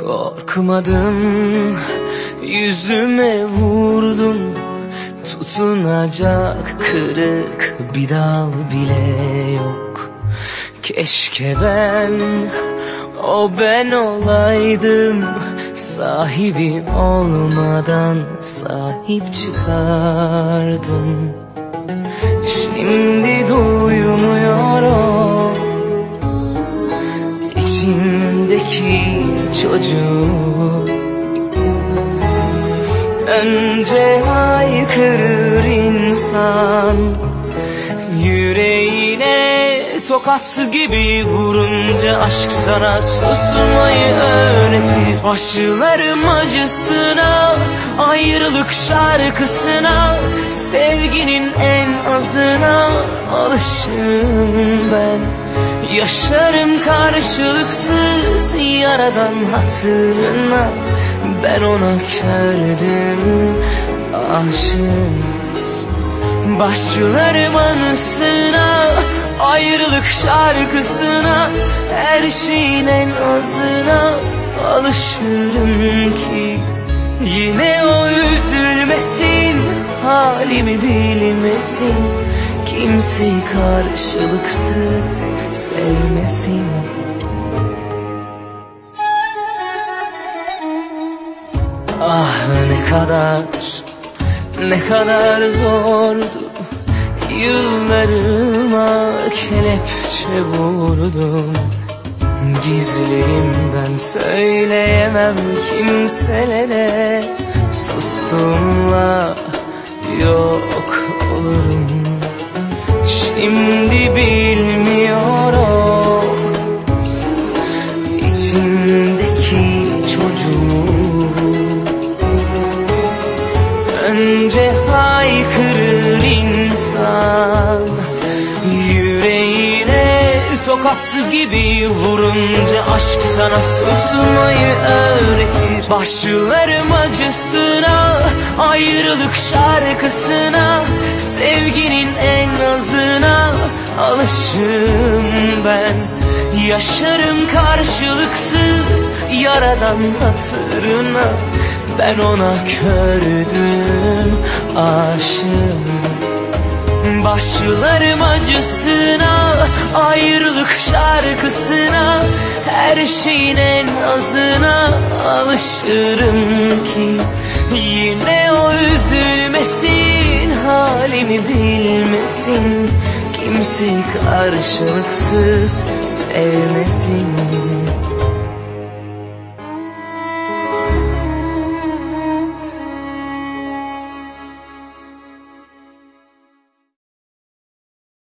Korkmadım yüzüme vurdun. Tutunacak kırık bir dal bile yok. Keşke ben o ben olaydım. Sahibi olmadan sahip çıkardım içimdeki çocuğu. Önce haykırır insan Yüreğine tokat gibi vurunca Aşk sana susmayı öğretir. Başlarım acısına Ayrılık şarkısına Sevginin en azına Alışırım ben Yaşarım karşılıksız Yaradan hatırına. Ben ona kördüm Aşığım. Başlarım anısına Ayrılık şarkısına Her şeyin en azına Alışırım ki. Yine o üzülmesin Halimi bilmesin Kimseyi karşılıksız sevmesin. Ah ne kadar ne kadar zordu. Yıllarıma kelepçe vurdum. Gizlerimden söyleyemem kimselere. Sustumla yok içimdeki çocuğu. Önce haykırır insan Yüreğine tokat gibi vurunca Aşk sana susmayı öğretir. Başlarım acısına Ayrılık şarkısına Sevginin en azına Alışım ben Yaşarım karşılıksız Yaradan hatırına. Ben ona kördüm aşığım. Başlarım acısına Ayrılık şarkısına Her şeyin en azına Alışırım ki. Yine o üzülmesin Halimi bilmesin Kimseyi karşılıksız sevmesin